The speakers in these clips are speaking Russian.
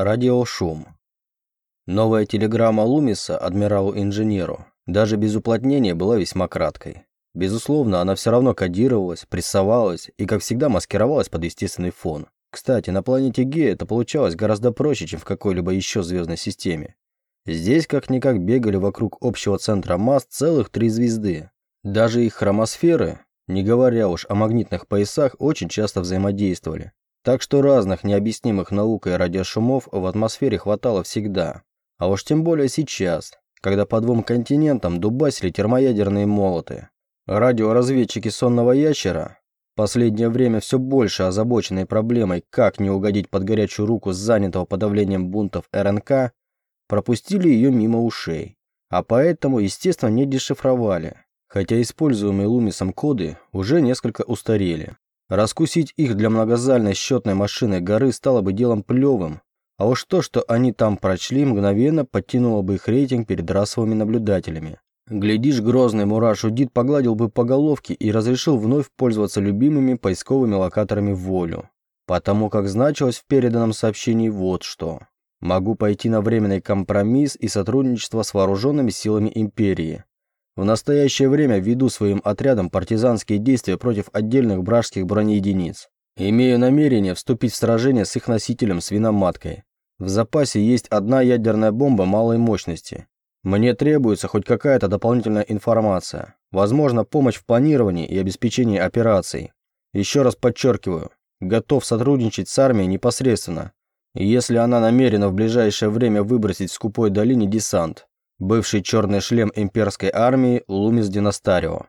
Радиошум. Новая телеграмма Лумиса адмиралу-инженеру даже без уплотнения была весьма краткой. Безусловно, она все равно кодировалась, прессовалась и, как всегда, маскировалась под естественный фон. Кстати, на планете Гея это получалось гораздо проще, чем в какой-либо еще звездной системе. Здесь как-никак бегали вокруг общего центра масс целых три звезды. Даже их хромосферы, не говоря уж о магнитных поясах, очень часто взаимодействовали. Так что разных необъяснимых наукой радиошумов в атмосфере хватало всегда. А уж тем более сейчас, когда по двум континентам дубасили термоядерные молоты. Радиоразведчики сонного ящера, последнее время все больше озабоченные проблемой, как не угодить под горячую руку занятого подавлением бунтов РНК, пропустили ее мимо ушей. А поэтому, естественно, не дешифровали, хотя используемые Лумисом коды уже несколько устарели. Раскусить их для многозальной счетной машины горы стало бы делом плевым, а уж то, что они там прочли, мгновенно подтянуло бы их рейтинг перед расовыми наблюдателями. Глядишь, грозный мураш Удит погладил бы по головке и разрешил вновь пользоваться любимыми поисковыми локаторами волю. Потому как значилось в переданном сообщении вот что. Могу пойти на временный компромисс и сотрудничество с вооруженными силами империи. В настоящее время веду своим отрядом партизанские действия против отдельных бражских бронеединиц. Имею намерение вступить в сражение с их носителем свиноматкой. В запасе есть одна ядерная бомба малой мощности. Мне требуется хоть какая-то дополнительная информация. Возможно, помощь в планировании и обеспечении операций. Еще раз подчеркиваю, готов сотрудничать с армией непосредственно. Если она намерена в ближайшее время выбросить в скупой долине десант, бывший черный шлем имперской армии Лумис Династарио.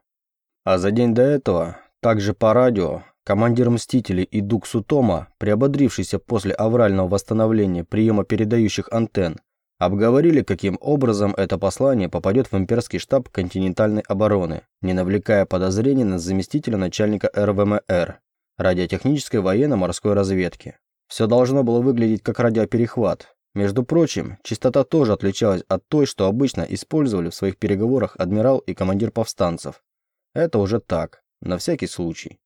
А за день до этого, также по радио, командир Мстителей и Дук Сутома, приободрившийся после аврального восстановления приема передающих антенн, обговорили, каким образом это послание попадет в имперский штаб континентальной обороны, не навлекая подозрений на заместителя начальника РВМР, радиотехнической военно-морской разведки. Все должно было выглядеть как радиоперехват, между прочим, частота тоже отличалась от той, что обычно использовали в своих переговорах адмирал и командир повстанцев. Это уже так, на всякий случай.